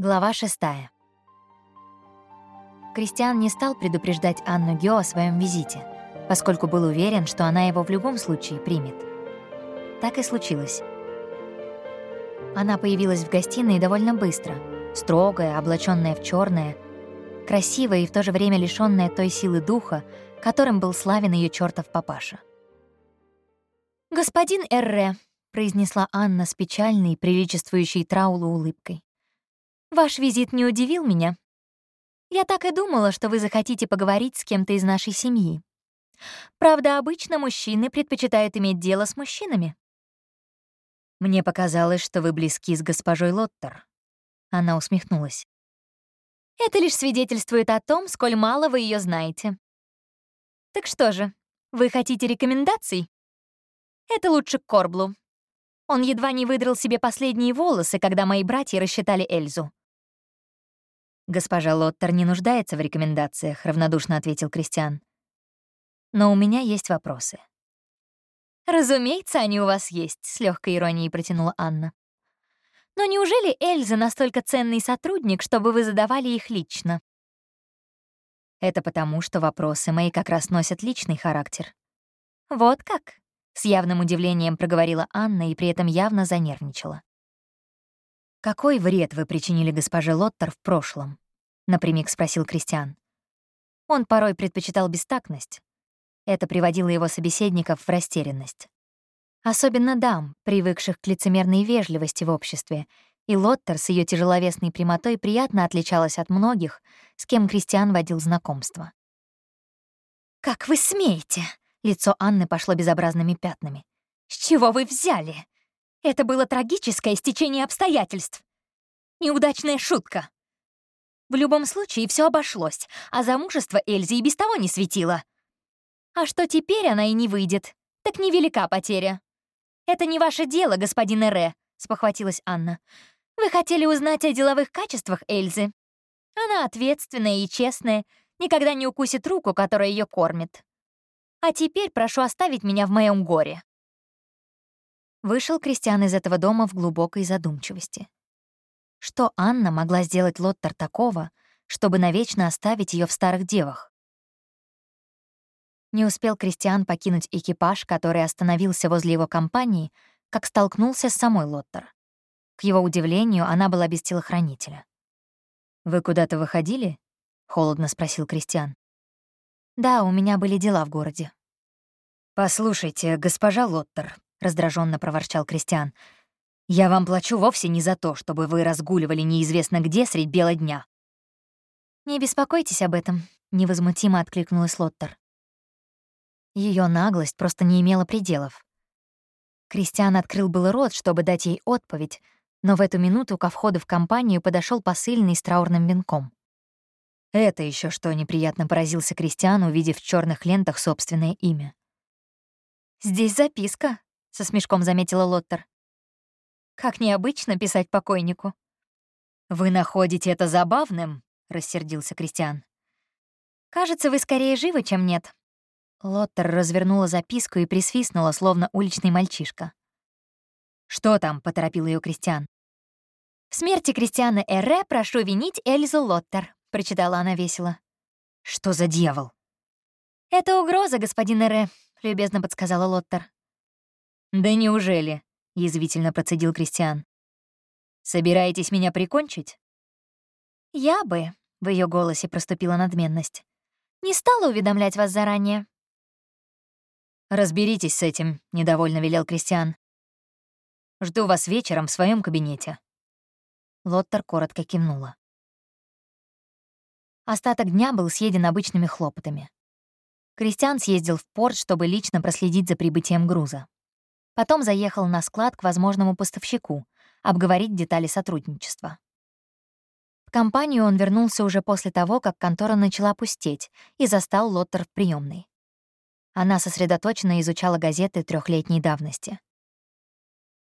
Глава шестая. Кристиан не стал предупреждать Анну Гео о своем визите, поскольку был уверен, что она его в любом случае примет. Так и случилось. Она появилась в гостиной довольно быстро, строгая, облаченная в черное, красивая и в то же время лишенная той силы духа, которым был славен ее чертов папаша. «Господин Эрре», — произнесла Анна с печальной, приличествующей траулу улыбкой. «Ваш визит не удивил меня. Я так и думала, что вы захотите поговорить с кем-то из нашей семьи. Правда, обычно мужчины предпочитают иметь дело с мужчинами». «Мне показалось, что вы близки с госпожой Лоттер». Она усмехнулась. «Это лишь свидетельствует о том, сколь мало вы ее знаете. Так что же, вы хотите рекомендаций? Это лучше к Корблу. Он едва не выдрал себе последние волосы, когда мои братья рассчитали Эльзу. «Госпожа Лоттер не нуждается в рекомендациях», — равнодушно ответил Кристиан. «Но у меня есть вопросы». «Разумеется, они у вас есть», — с легкой иронией протянула Анна. «Но неужели Эльза настолько ценный сотрудник, чтобы вы задавали их лично?» Это потому, что вопросы мои как раз носят личный характер. «Вот как?» — с явным удивлением проговорила Анна и при этом явно занервничала. «Какой вред вы причинили госпоже Лоттер в прошлом?» — напрямик спросил Кристиан. Он порой предпочитал бестактность. Это приводило его собеседников в растерянность. Особенно дам, привыкших к лицемерной вежливости в обществе и Лоттер с ее тяжеловесной прямотой приятно отличалась от многих, с кем Кристиан водил знакомство. «Как вы смеете?» — лицо Анны пошло безобразными пятнами. «С чего вы взяли? Это было трагическое стечение обстоятельств. Неудачная шутка. В любом случае все обошлось, а замужество Эльзи и без того не светило. А что теперь она и не выйдет, так невелика потеря. Это не ваше дело, господин Эре», — спохватилась Анна. Вы хотели узнать о деловых качествах Эльзы. Она ответственная и честная, никогда не укусит руку, которая ее кормит. А теперь прошу оставить меня в моем горе». Вышел Кристиан из этого дома в глубокой задумчивости. Что Анна могла сделать Лоттер такого, чтобы навечно оставить ее в старых девах? Не успел Кристиан покинуть экипаж, который остановился возле его компании, как столкнулся с самой Лоттер. К его удивлению, она была без телохранителя. «Вы куда-то выходили?» — холодно спросил Кристиан. «Да, у меня были дела в городе». «Послушайте, госпожа Лоттер», — раздраженно проворчал Кристиан, «я вам плачу вовсе не за то, чтобы вы разгуливали неизвестно где средь бела дня». «Не беспокойтесь об этом», — невозмутимо откликнулась Лоттер. Ее наглость просто не имела пределов. Кристиан открыл был рот, чтобы дать ей отповедь, но в эту минуту ко входу в компанию подошел посыльный с траурным венком. Это еще что неприятно поразился Кристиан, увидев в черных лентах собственное имя. «Здесь записка», — со смешком заметила Лоттер. «Как необычно писать покойнику». «Вы находите это забавным?» — рассердился Кристиан. «Кажется, вы скорее живы, чем нет». Лоттер развернула записку и присвистнула, словно уличный мальчишка. «Что там?» — поторопил ее Кристиан. «В смерти Кристиана Эре прошу винить Эльзу Лоттер», — прочитала она весело. «Что за дьявол?» «Это угроза, господин Эре», — любезно подсказала Лоттер. «Да неужели?» — язвительно процедил Кристиан. «Собираетесь меня прикончить?» «Я бы», — в ее голосе проступила надменность, «не стала уведомлять вас заранее». «Разберитесь с этим», — недовольно велел Кристиан. Жду вас вечером в своем кабинете». Лоттер коротко кивнула. Остаток дня был съеден обычными хлопотами. Кристиан съездил в порт, чтобы лично проследить за прибытием груза. Потом заехал на склад к возможному поставщику, обговорить детали сотрудничества. В компанию он вернулся уже после того, как контора начала пустеть, и застал Лоттер в приемной. Она сосредоточенно изучала газеты трехлетней давности.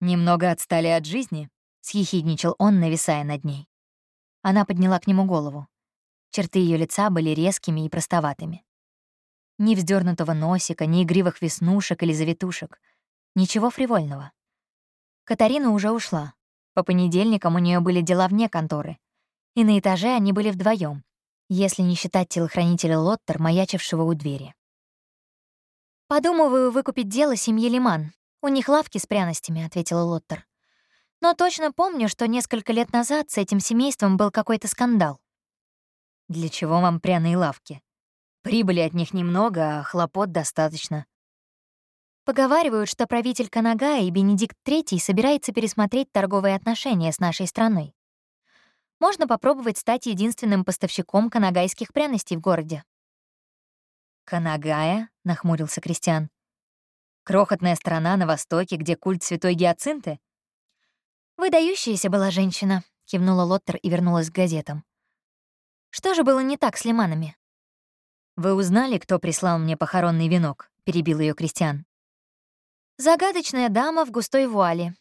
«Немного отстали от жизни?» — съехидничал он, нависая над ней. Она подняла к нему голову. Черты ее лица были резкими и простоватыми. Ни вздернутого носика, ни игривых веснушек или завитушек. Ничего фривольного. Катарина уже ушла. По понедельникам у нее были дела вне конторы. И на этаже они были вдвоем, если не считать телохранителя Лоттер, маячившего у двери. «Подумываю выкупить дело семьи Лиман. У них лавки с пряностями», — ответила Лоттер. «Но точно помню, что несколько лет назад с этим семейством был какой-то скандал». «Для чего вам пряные лавки? Прибыли от них немного, а хлопот достаточно». Поговаривают, что правитель Канагая и Бенедикт III собирается пересмотреть торговые отношения с нашей страной. Можно попробовать стать единственным поставщиком канагайских пряностей в городе. «Канагая?» — нахмурился Кристиан. «Крохотная страна на востоке, где культ святой Гиацинты?» «Выдающаяся была женщина», — кивнула Лоттер и вернулась к газетам. «Что же было не так с лиманами?» «Вы узнали, кто прислал мне похоронный венок?» — перебил ее Кристиан. «Загадочная дама в густой вуале.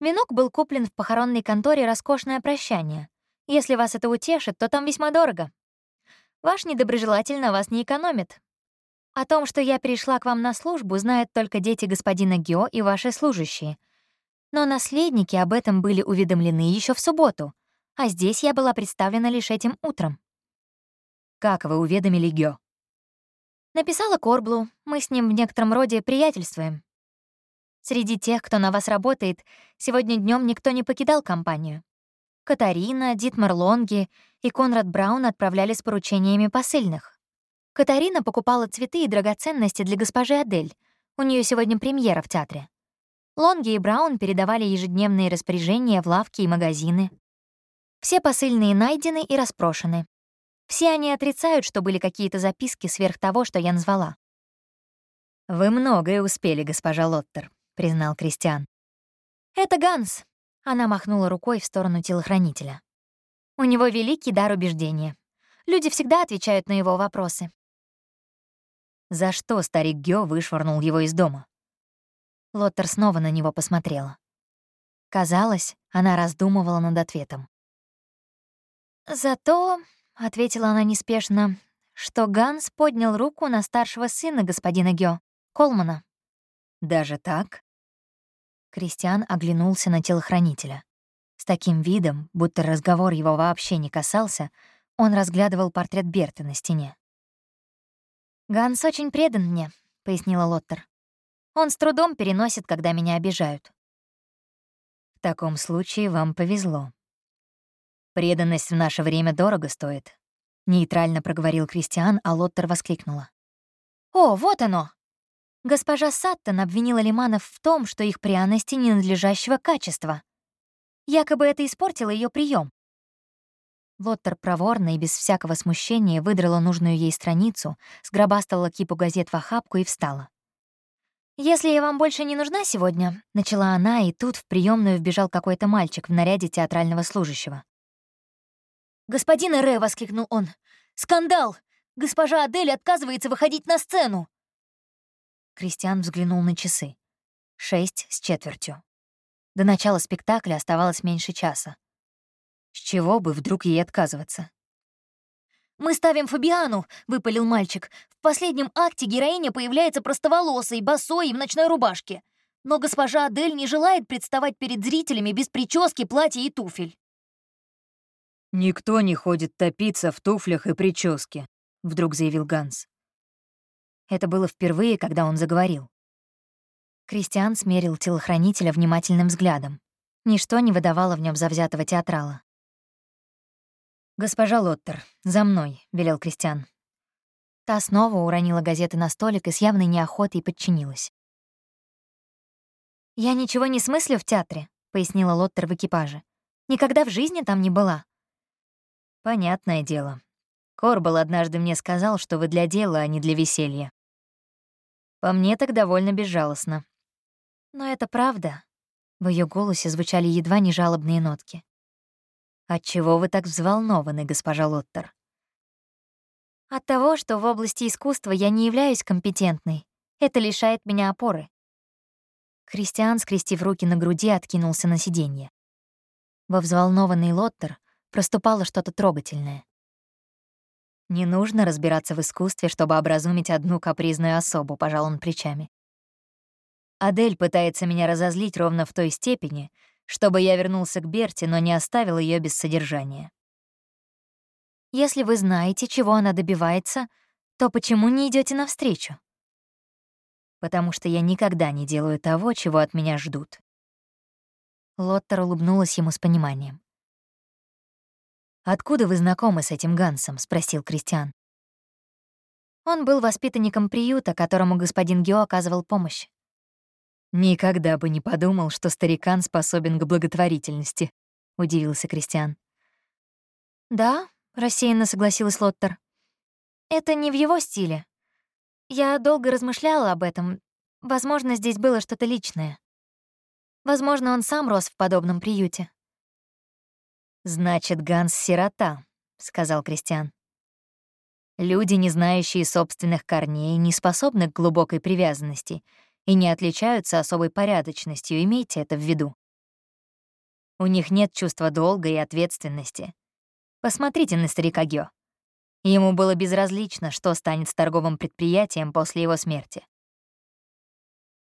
Венок был куплен в похоронной конторе «Роскошное прощание», если вас это утешит, то там весьма дорого. Ваш недоброжелатель на вас не экономит. О том, что я пришла к вам на службу, знают только дети господина Гео и ваши служащие. Но наследники об этом были уведомлены еще в субботу, а здесь я была представлена лишь этим утром. Как вы уведомили Гео? Написала Корблу, мы с ним в некотором роде приятельствуем. Среди тех, кто на вас работает, сегодня днем никто не покидал компанию. Катарина, Дитмар Лонги и Конрад Браун отправляли с поручениями посыльных. Катарина покупала цветы и драгоценности для госпожи Адель. У нее сегодня премьера в театре. Лонги и Браун передавали ежедневные распоряжения в лавки и магазины. Все посыльные найдены и распрошены. Все они отрицают, что были какие-то записки сверх того, что я назвала. «Вы многое успели, госпожа Лоттер», — признал Кристиан. «Это Ганс, она махнула рукой в сторону телохранителя. У него великий дар убеждения. Люди всегда отвечают на его вопросы. За что старик Гё вышвырнул его из дома? Лоттер снова на него посмотрела. Казалось, она раздумывала над ответом. «Зато», — ответила она неспешно, что Ганс поднял руку на старшего сына господина Гё, Колмана. «Даже так?» Кристиан оглянулся на телохранителя. С таким видом, будто разговор его вообще не касался, он разглядывал портрет Берты на стене. «Ганс очень предан мне», — пояснила Лоттер. «Он с трудом переносит, когда меня обижают». «В таком случае вам повезло. Преданность в наше время дорого стоит», — нейтрально проговорил Кристиан, а Лоттер воскликнула. «О, вот оно!» Госпожа Саттон обвинила Лиманов в том, что их пряности ненадлежащего качества. Якобы это испортило ее прием. Лоттер проворно и без всякого смущения выдрала нужную ей страницу, сгробастала кипу газет в охапку и встала. «Если я вам больше не нужна сегодня», — начала она, и тут в приемную вбежал какой-то мальчик в наряде театрального служащего. «Господин Эре!» — воскликнул он. «Скандал! Госпожа Адель отказывается выходить на сцену!» Кристиан взглянул на часы. Шесть с четвертью. До начала спектакля оставалось меньше часа. С чего бы вдруг ей отказываться? «Мы ставим Фабиану», — выпалил мальчик. «В последнем акте героиня появляется простоволосой, босой и в ночной рубашке. Но госпожа Адель не желает представать перед зрителями без прически, платья и туфель». «Никто не ходит топиться в туфлях и прическе», — вдруг заявил Ганс. Это было впервые, когда он заговорил. Кристиан смерил телохранителя внимательным взглядом. Ничто не выдавало в нем завзятого театрала. «Госпожа Лоттер, за мной», — велел Кристиан. Та снова уронила газеты на столик и с явной неохотой подчинилась. «Я ничего не смыслю в театре», — пояснила Лоттер в экипаже. «Никогда в жизни там не была». «Понятное дело. Корбал однажды мне сказал, что вы для дела, а не для веселья. По мне так довольно безжалостно. Но это правда. В ее голосе звучали едва не жалобные нотки. Отчего вы так взволнованы, госпожа Лоттер? От того, что в области искусства я не являюсь компетентной. Это лишает меня опоры. Кристиан, скрестив руки на груди, откинулся на сиденье. Во взволнованный Лоттер проступало что-то трогательное. Не нужно разбираться в искусстве, чтобы образумить одну капризную особу, пожал он плечами. Адель пытается меня разозлить ровно в той степени, чтобы я вернулся к Берти, но не оставил ее без содержания. Если вы знаете, чего она добивается, то почему не идете навстречу? Потому что я никогда не делаю того, чего от меня ждут. Лоттер улыбнулась ему с пониманием. «Откуда вы знакомы с этим Гансом?» — спросил Кристиан. Он был воспитанником приюта, которому господин Гео оказывал помощь. «Никогда бы не подумал, что старикан способен к благотворительности», — удивился Кристиан. «Да», — рассеянно согласилась Лоттер. «Это не в его стиле. Я долго размышляла об этом. Возможно, здесь было что-то личное. Возможно, он сам рос в подобном приюте». «Значит, Ганс — сирота», — сказал Кристиан. Люди, не знающие собственных корней, не способны к глубокой привязанности — и не отличаются особой порядочностью, имейте это в виду. У них нет чувства долга и ответственности. Посмотрите на старика Гё. Ему было безразлично, что станет с торговым предприятием после его смерти.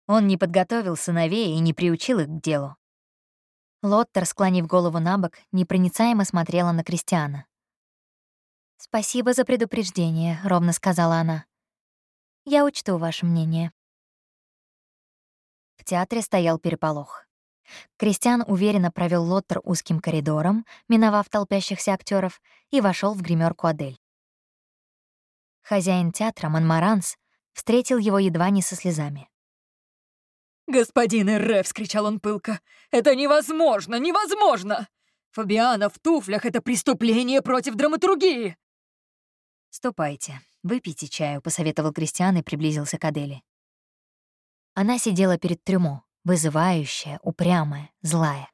Он не подготовил сыновей и не приучил их к делу. Лоттер, склонив голову на бок, непроницаемо смотрела на Кристиана. «Спасибо за предупреждение», — ровно сказала она. «Я учту ваше мнение». В театре стоял переполох. Кристиан уверенно провел Лоттер узким коридором, миновав толпящихся актеров, и вошел в гримерку Адель. Хозяин театра, Монмаранс, встретил его едва не со слезами. «Господин Эрре!» — вскричал он пылко. «Это невозможно! Невозможно! Фабиана в туфлях — это преступление против драматургии!» «Ступайте, выпейте чаю», — посоветовал Кристиан и приблизился к Адели. Она сидела перед трюмо, вызывающая, упрямая, злая.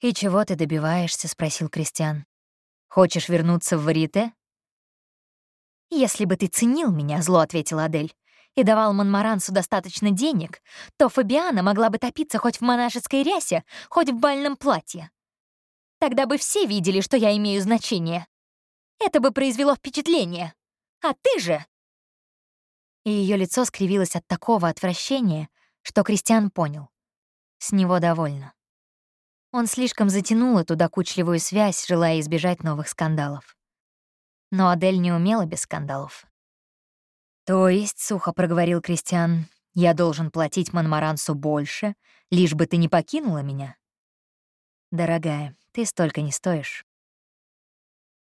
«И чего ты добиваешься?» — спросил Кристиан. «Хочешь вернуться в Варите?» «Если бы ты ценил меня», — зло ответила Адель, «и давал Монмарансу достаточно денег, то Фабиана могла бы топиться хоть в монашеской рясе, хоть в бальном платье. Тогда бы все видели, что я имею значение. Это бы произвело впечатление. А ты же и ее лицо скривилось от такого отвращения, что Кристиан понял. С него довольно. Он слишком затянул эту докучливую связь, желая избежать новых скандалов. Но Адель не умела без скандалов. «То есть», — сухо проговорил Кристиан, — «я должен платить Монмарансу больше, лишь бы ты не покинула меня?» «Дорогая, ты столько не стоишь».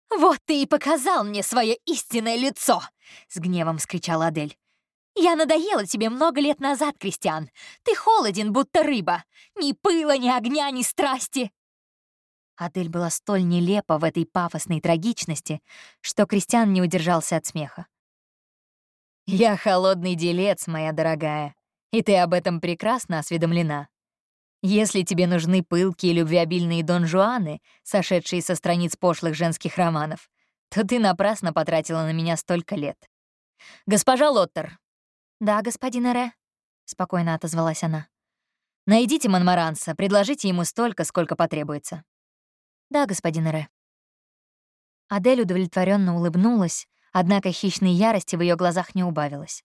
«Вот ты и показал мне свое истинное лицо!» — с гневом скричала Адель. «Я надоела тебе много лет назад, Кристиан. Ты холоден, будто рыба. Ни пыла, ни огня, ни страсти». Адель была столь нелепа в этой пафосной трагичности, что Кристиан не удержался от смеха. «Я холодный делец, моя дорогая, и ты об этом прекрасно осведомлена. Если тебе нужны пылкие любвеобильные донжуаны, сошедшие со страниц пошлых женских романов, то ты напрасно потратила на меня столько лет. Госпожа Лоттер, «Да, господин Эре», — спокойно отозвалась она. «Найдите Монмаранса, предложите ему столько, сколько потребуется». «Да, господин Эре». Адель удовлетворенно улыбнулась, однако хищной ярости в ее глазах не убавилось.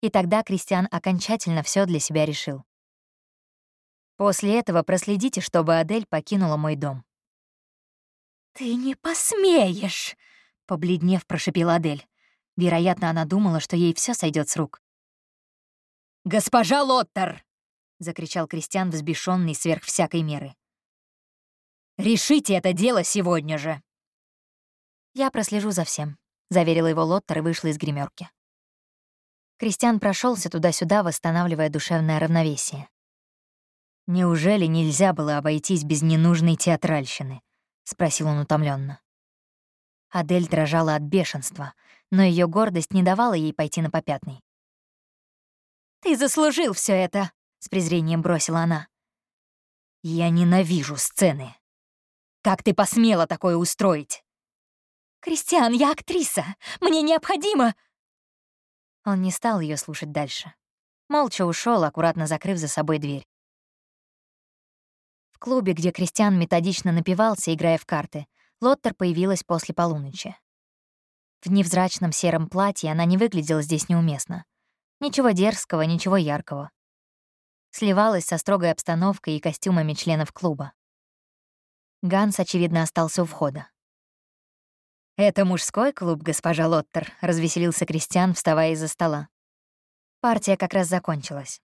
И тогда Кристиан окончательно все для себя решил. После этого проследите, чтобы Адель покинула мой дом. «Ты не посмеешь!» — побледнев, прошипела Адель. Вероятно, она думала, что ей все сойдет с рук. «Госпожа Лоттер!» — закричал Кристиан, взбешенный сверх всякой меры. «Решите это дело сегодня же!» «Я прослежу за всем», — заверила его Лоттер и вышла из гримерки. Кристиан прошелся туда-сюда, восстанавливая душевное равновесие. «Неужели нельзя было обойтись без ненужной театральщины?» — спросил он утомленно. Адель дрожала от бешенства, но ее гордость не давала ей пойти на попятный. «Ты заслужил все это!» — с презрением бросила она. «Я ненавижу сцены. Как ты посмела такое устроить?» «Кристиан, я актриса! Мне необходимо...» Он не стал ее слушать дальше. Молча ушел, аккуратно закрыв за собой дверь. В клубе, где Кристиан методично напивался, играя в карты, Лоттер появилась после полуночи. В невзрачном сером платье она не выглядела здесь неуместно. Ничего дерзкого, ничего яркого. Сливалась со строгой обстановкой и костюмами членов клуба. Ганс, очевидно, остался у входа. «Это мужской клуб, госпожа Лоттер», — развеселился Кристиан, вставая из-за стола. Партия как раз закончилась.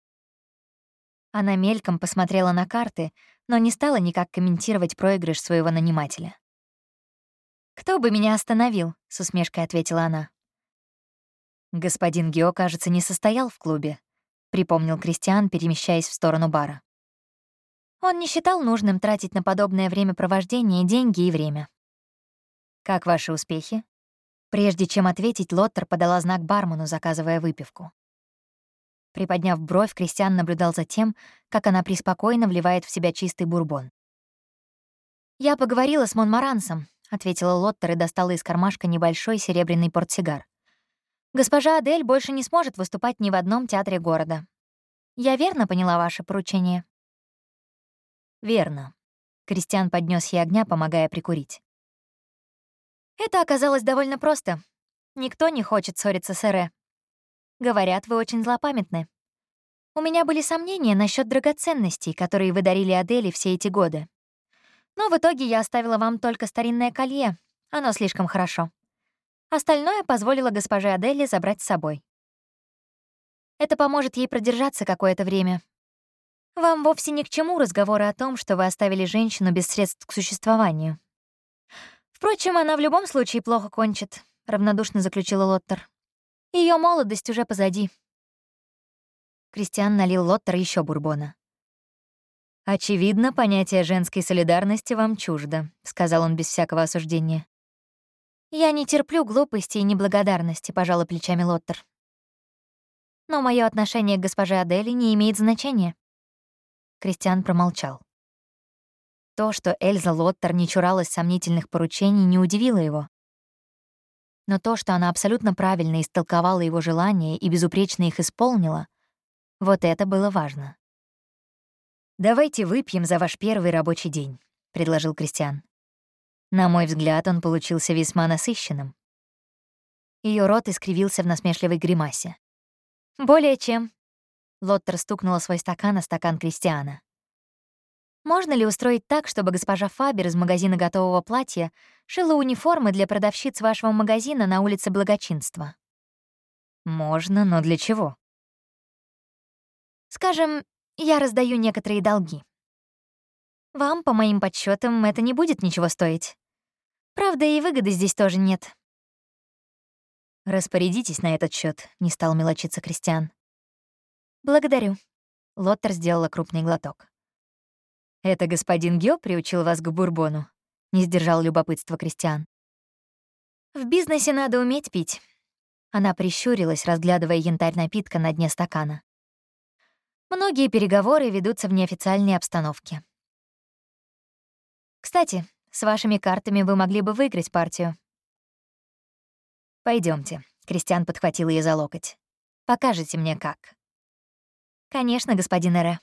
Она мельком посмотрела на карты, но не стала никак комментировать проигрыш своего нанимателя. «Кто бы меня остановил?» — с усмешкой ответила она. «Господин Гео, кажется, не состоял в клубе», — припомнил Кристиан, перемещаясь в сторону бара. Он не считал нужным тратить на подобное времяпровождение деньги и время. «Как ваши успехи?» Прежде чем ответить, Лоттер подала знак бармену, заказывая выпивку. Приподняв бровь, Кристиан наблюдал за тем, как она преспокойно вливает в себя чистый бурбон. «Я поговорила с Монмарансом», — ответила Лоттер и достала из кармашка небольшой серебряный портсигар. «Госпожа Адель больше не сможет выступать ни в одном театре города. Я верно поняла ваше поручение?» «Верно». Кристиан поднес ей огня, помогая прикурить. Это оказалось довольно просто. Никто не хочет ссориться с Эре. Говорят, вы очень злопамятны. У меня были сомнения насчет драгоценностей, которые вы дарили Адели все эти годы. Но в итоге я оставила вам только старинное колье. Оно слишком хорошо. Остальное позволила госпоже Адели забрать с собой. Это поможет ей продержаться какое-то время. Вам вовсе ни к чему разговоры о том, что вы оставили женщину без средств к существованию. Впрочем, она в любом случае плохо кончит, равнодушно заключила Лоттер. Ее молодость уже позади. Кристиан налил Лоттер еще бурбона. «Очевидно, понятие женской солидарности вам чуждо», — сказал он без всякого осуждения. «Я не терплю глупости и неблагодарности», — пожала плечами Лоттер. «Но мое отношение к госпоже Адели не имеет значения». Кристиан промолчал. То, что Эльза Лоттер не чуралась сомнительных поручений, не удивило его. Но то, что она абсолютно правильно истолковала его желания и безупречно их исполнила, вот это было важно. «Давайте выпьем за ваш первый рабочий день», — предложил Кристиан. На мой взгляд, он получился весьма насыщенным. Ее рот искривился в насмешливой гримасе. «Более чем». Лоттер стукнула свой стакан о стакан Кристиана. Можно ли устроить так, чтобы госпожа Фабер из магазина готового платья шила униформы для продавщиц вашего магазина на улице Благочинства? Можно, но для чего? Скажем, я раздаю некоторые долги. Вам, по моим подсчетам, это не будет ничего стоить. Правда, и выгоды здесь тоже нет. Распорядитесь на этот счет, не стал мелочиться Кристиан. Благодарю. Лоттер сделала крупный глоток. «Это господин Гё приучил вас к бурбону?» — не сдержал любопытства Кристиан. «В бизнесе надо уметь пить». Она прищурилась, разглядывая янтарь напитка на дне стакана. Многие переговоры ведутся в неофициальной обстановке. Кстати, с вашими картами вы могли бы выиграть партию. Пойдемте. Кристиан подхватил ее за локоть. Покажите мне, как. Конечно, господин Эре.